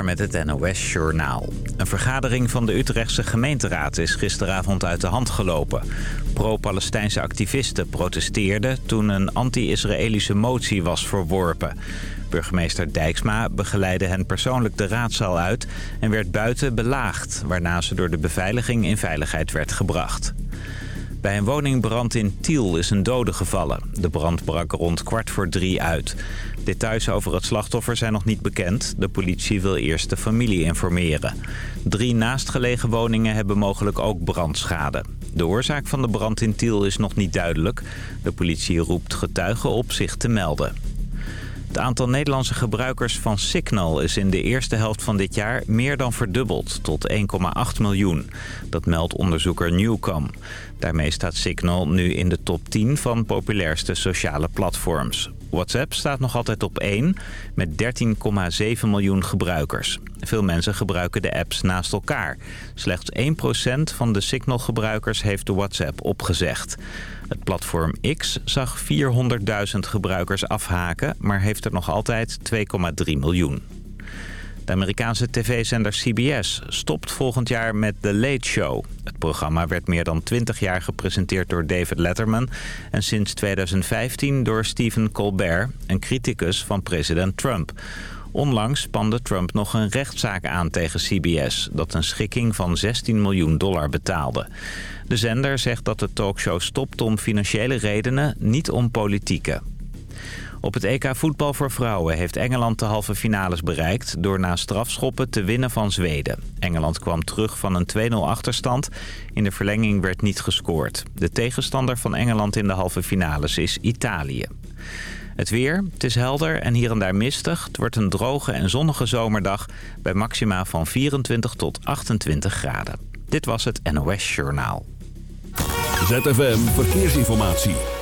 Met het NOS Journaal. Een vergadering van de Utrechtse gemeenteraad is gisteravond uit de hand gelopen. Pro-Palestijnse activisten protesteerden toen een anti-Israëlische motie was verworpen. Burgemeester Dijksma begeleidde hen persoonlijk de raadzaal uit en werd buiten belaagd... waarna ze door de beveiliging in veiligheid werd gebracht. Bij een woningbrand in Tiel is een dode gevallen. De brand brak rond kwart voor drie uit. Details over het slachtoffer zijn nog niet bekend. De politie wil eerst de familie informeren. Drie naastgelegen woningen hebben mogelijk ook brandschade. De oorzaak van de brand in Tiel is nog niet duidelijk. De politie roept getuigen op zich te melden. Het aantal Nederlandse gebruikers van Signal is in de eerste helft van dit jaar meer dan verdubbeld tot 1,8 miljoen. Dat meldt onderzoeker Newcom. Daarmee staat Signal nu in de top 10 van populairste sociale platforms. WhatsApp staat nog altijd op 1 met 13,7 miljoen gebruikers. Veel mensen gebruiken de apps naast elkaar. Slechts 1% van de Signal-gebruikers heeft de WhatsApp opgezegd. Het platform X zag 400.000 gebruikers afhaken, maar heeft er nog altijd 2,3 miljoen. De Amerikaanse tv-zender CBS stopt volgend jaar met The Late Show. Het programma werd meer dan 20 jaar gepresenteerd door David Letterman... en sinds 2015 door Stephen Colbert, een criticus van president Trump. Onlangs spande Trump nog een rechtszaak aan tegen CBS... dat een schikking van 16 miljoen dollar betaalde. De zender zegt dat de talkshow stopt om financiële redenen, niet om politieke. Op het EK voetbal voor vrouwen heeft Engeland de halve finales bereikt... door na strafschoppen te winnen van Zweden. Engeland kwam terug van een 2-0 achterstand. In de verlenging werd niet gescoord. De tegenstander van Engeland in de halve finales is Italië. Het weer, het is helder en hier en daar mistig. Het wordt een droge en zonnige zomerdag bij maxima van 24 tot 28 graden. Dit was het NOS Journaal. ZFM Verkeersinformatie.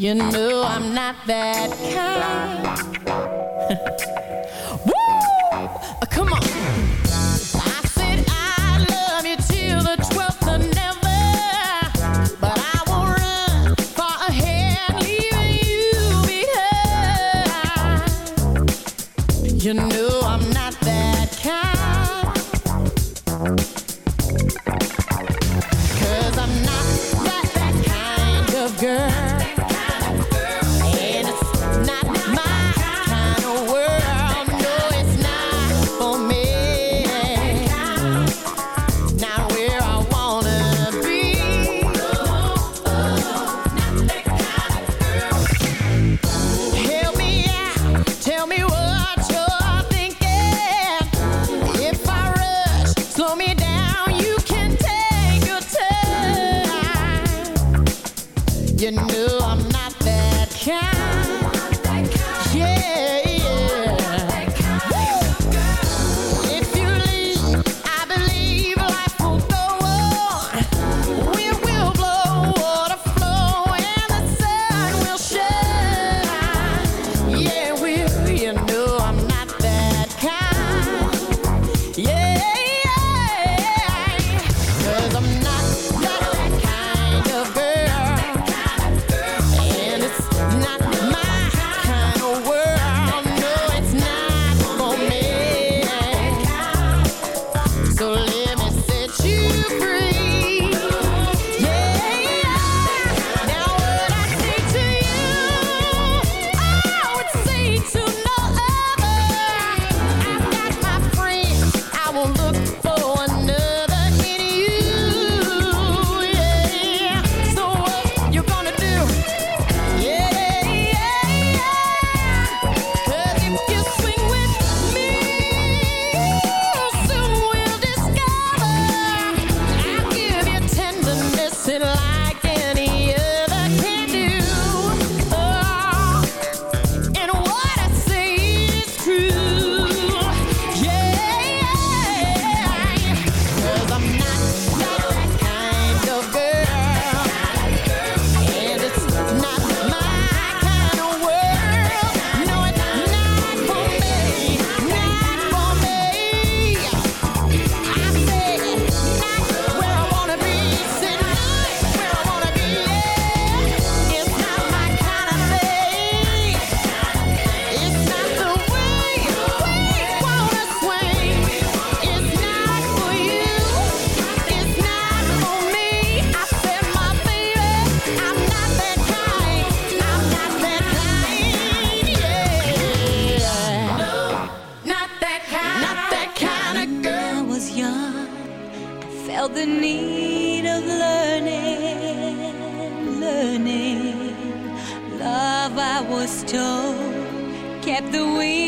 You know I'm not that kind. Woo! Come on. I said I love you till the 12th of never. But I won't run far ahead, leaving you behind. You know was kept the wheel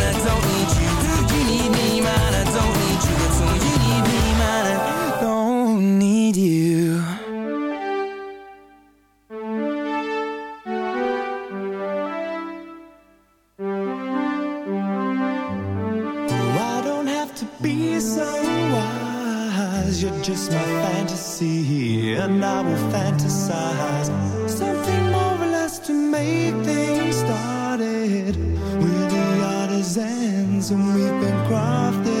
and I will fantasize something more or less to make things started. We're the artisans, and we've been crafted.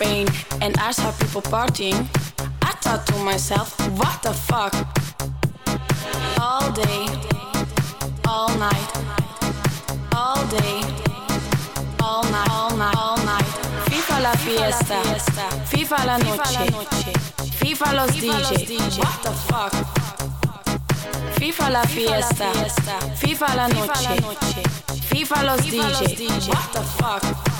Spain and I saw people partying, I thought to myself, what the fuck? All day, all night, all day, all night, all night, all night. viva la fiesta, viva la noche, viva los DJ. What the fuck? viva la fiesta, viva la noche, viva los DJ. What the fuck?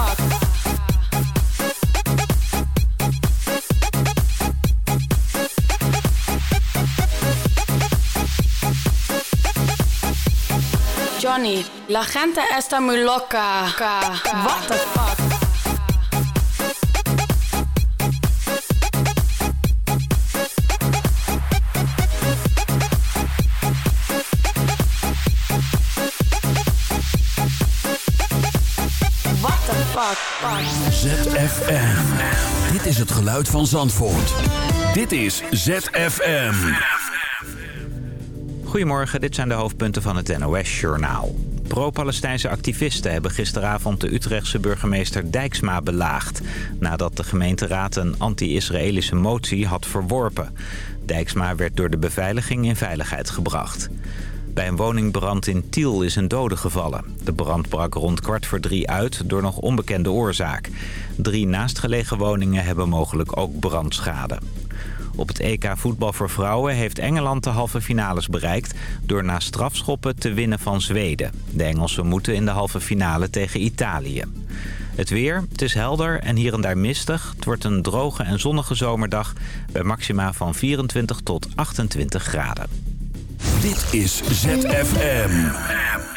Johnny, la gente está muy loca. What the fuck? ZFM. Dit is het geluid van Zandvoort. Dit is ZFM. Goedemorgen, dit zijn de hoofdpunten van het NOS-journaal. Pro-Palestijnse activisten hebben gisteravond de Utrechtse burgemeester Dijksma belaagd... nadat de gemeenteraad een anti-Israëlische motie had verworpen. Dijksma werd door de beveiliging in veiligheid gebracht. Bij een woningbrand in Tiel is een dode gevallen. De brand brak rond kwart voor drie uit door nog onbekende oorzaak. Drie naastgelegen woningen hebben mogelijk ook brandschade. Op het EK voetbal voor vrouwen heeft Engeland de halve finales bereikt... door na strafschoppen te winnen van Zweden. De Engelsen moeten in de halve finale tegen Italië. Het weer, het is helder en hier en daar mistig. Het wordt een droge en zonnige zomerdag... bij maxima van 24 tot 28 graden. Dit is ZFM.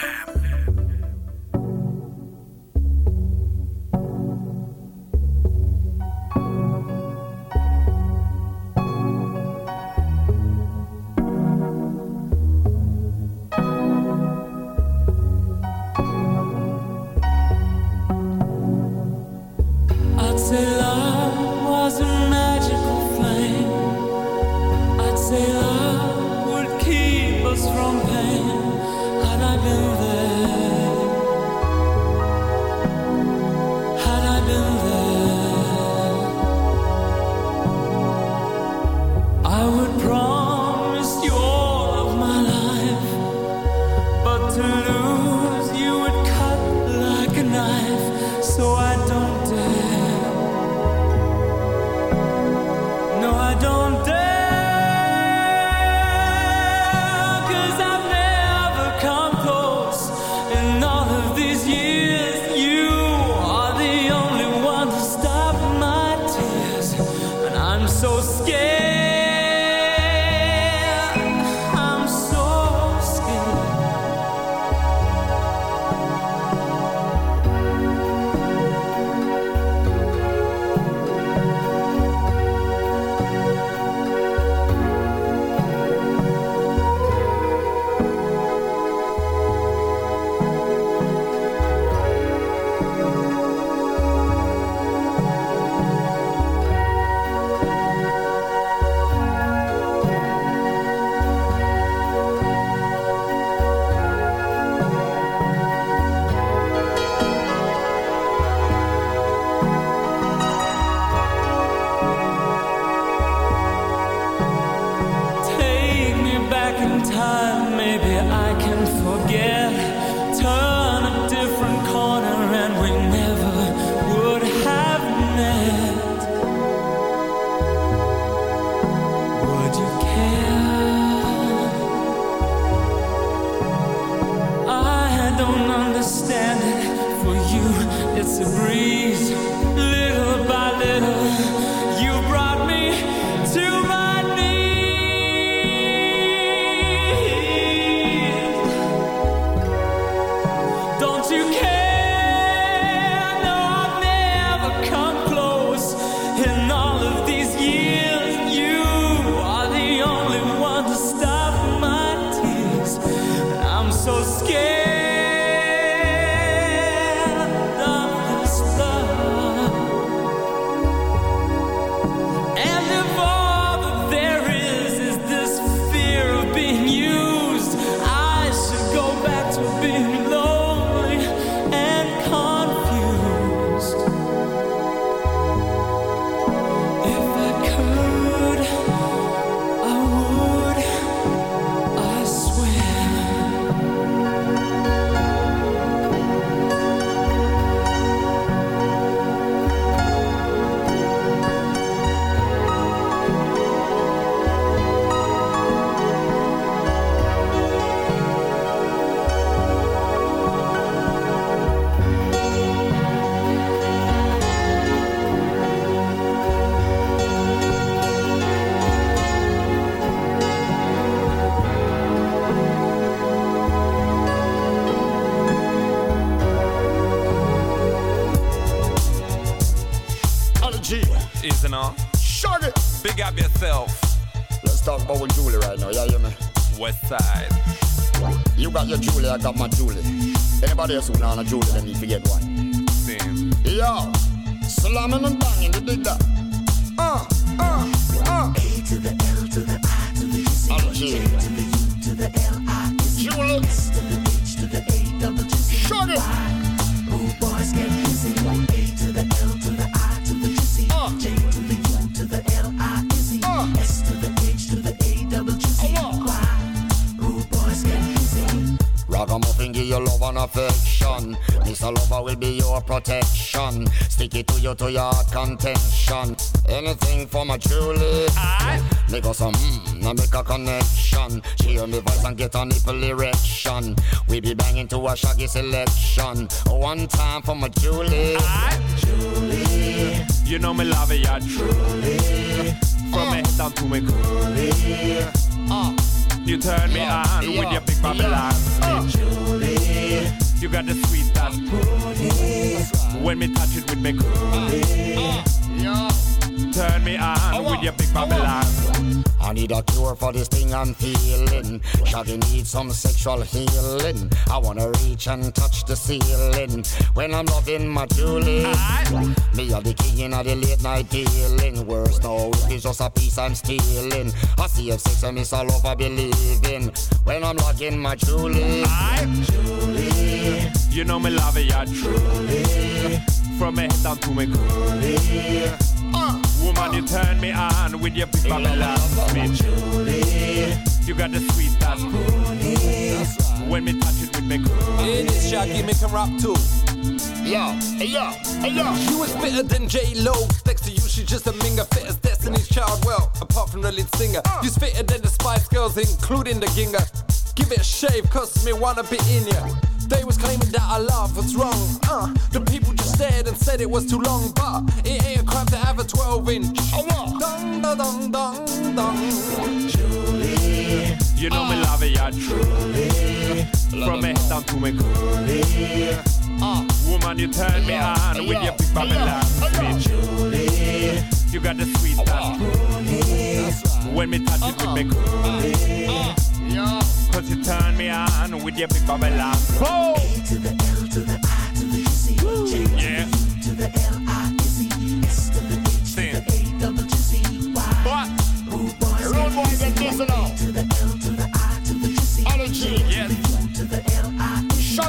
It's a breeze. Anybody else who know a Julie, then need to get one. Same. Yo, slamming and banging, you dig that? Uh, uh, uh. A to the L to the I to the C. On the to the U to the L I Julie. S to the H to the A double G C. Shut it. Rude boys get Ragamuffin give you love and affection. Mr. Lover will be your protection. Stick it to you to your contention. Anything for my Julie. Make us some mm, now make a connection. She hear me voice and get a nipple erection. We be banging to a shaggy selection. One time for my Julie. Julie. You know me love it, yeah, truly. From me head down to me coolie. Uh, You turn me Yeah, on yeah, with your big Babylon. Uh. Julie. You got the sweet that's prudy. When me touch it with me coolie. yeah. Turn me on with your big Babylon. I need a cure for this thing I'm feeling. Shaggy needs some sexual healing. I wanna reach and touch the ceiling when I'm loving my Julie. Me are the king of the late night dealing. Worse no, it's just a piece I'm stealing. I see if sex and miss all over believing when I'm logging my Julie. Julie. You know me love it, yeah, truly. From me head down to me coolie. Uh, Woman, you turn me on with your big Babylon. Me Julie. You got the sweet that's prudy. When me touch it with me coolie. Hey, this Shaggy make him rap too. yo, hey yo, hey yo. You is fitter than J Lo. Next to you, she's just a minger. Fit as Destiny's Child. Well, apart from the lead singer, you's fitter than the Spice Girls, including the Ginger. Give it a shave, cause me wanna be in ya. They was claiming that our love was wrong. Uh, the people just stared and said it was too long, but it ain't a crime to have a 12 inch. Oh, what? Dun, dun, dun, dun, dun. You know me love it, yeah, truly. From me head down to me coolie. Uh, Woman, you turn me on with your big Babylon. Me Julie. You got the sweet that's prudy. When me touch it with me coolie. yo. Cause you turn me on with your big Babylon. Boom! to the L to the I to the Yeah. to the L I E. S to the H to the A double G C. Y. What? Rude boys get busy. A to the L to the I to the Yes.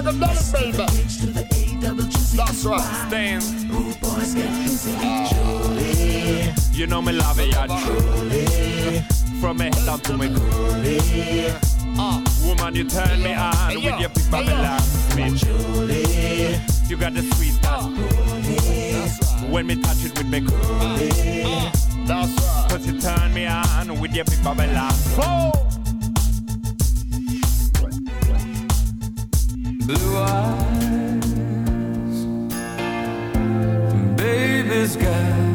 the baby. H to the A double. That's right. Stand. Rude boys get busy. Julie. You know me love it, truly. From me head down to me coolie. Uh, Woman, you turn me on with your big Babylon bitch. Julie, you got the sweet spot. When me touch it with me coolie. That's right. Cause you turn me on with your big Babylon flow. Blue eyes, baby's got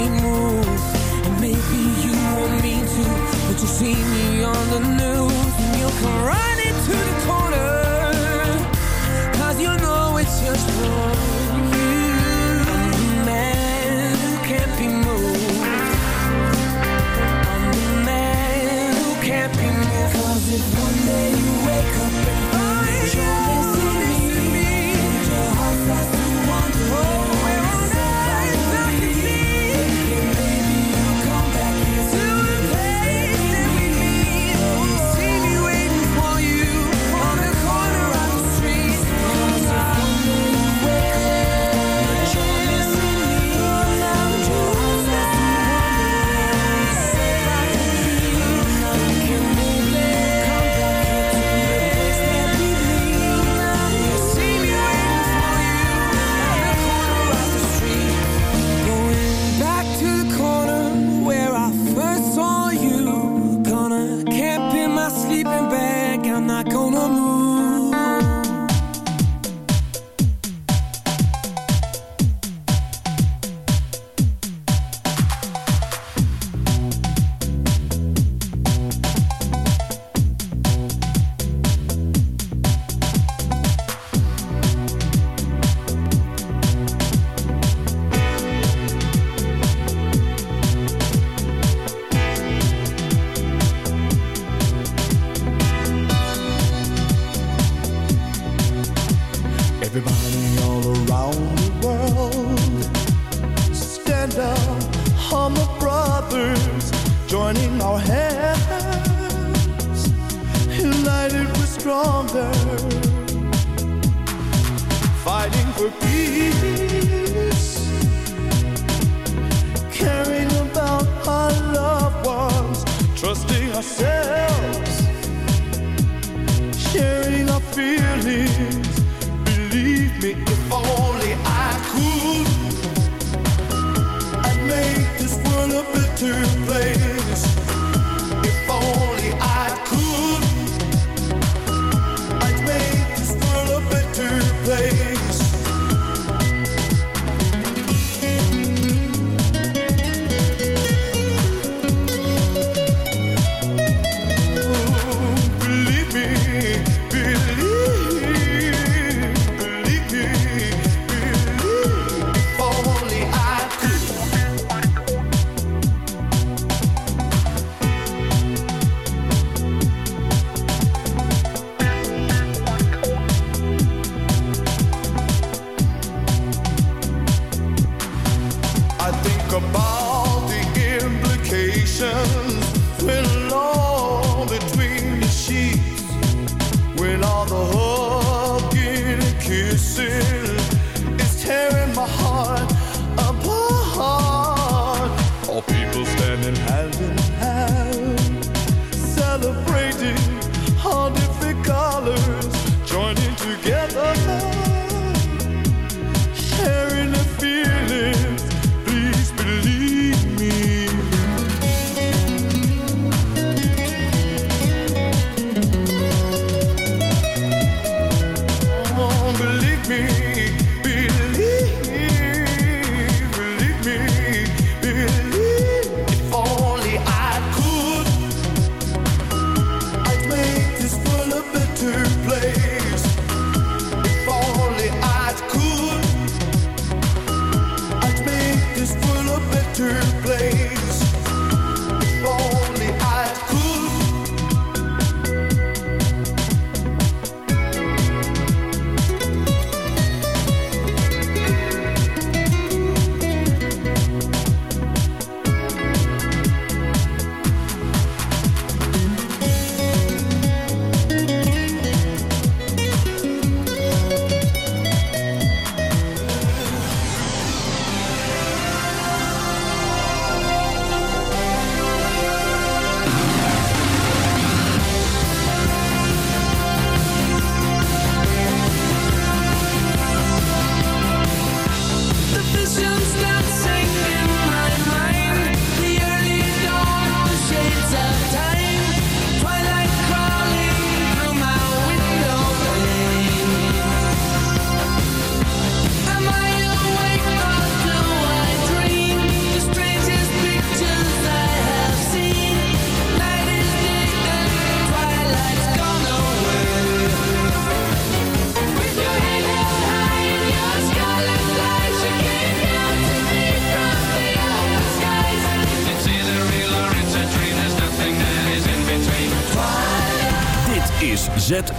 And maybe you want me to But you see me on the news. And you'll come running to the corner. Cause you know it's just wrong you I'm the man who can't be moved. I'm the man who can't be moved. If one stronger, fighting for peace, caring about our loved ones, trusting ourselves.